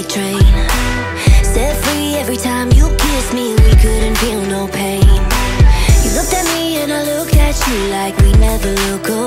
freight train. Set free every time you kiss me. We couldn't feel no pain. You looked at me and I looked at you Like we never look away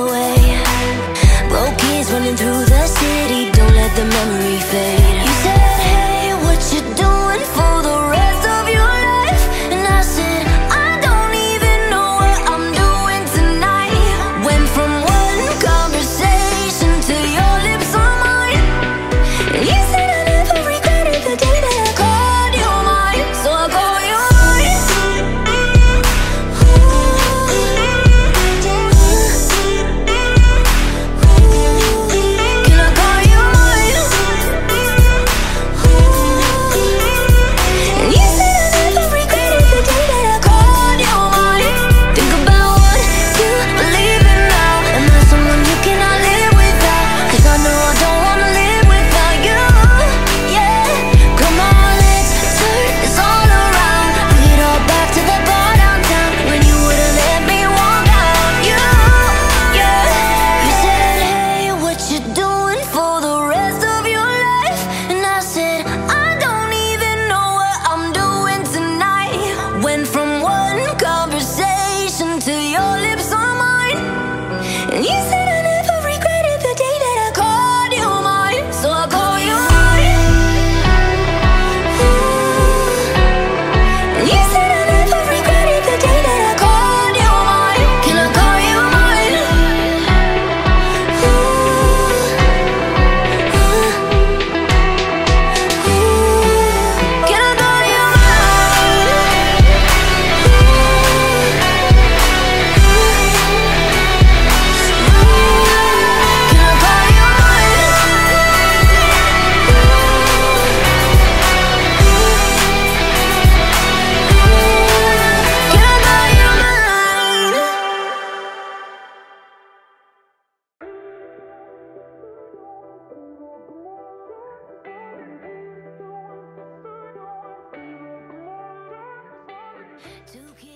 to keep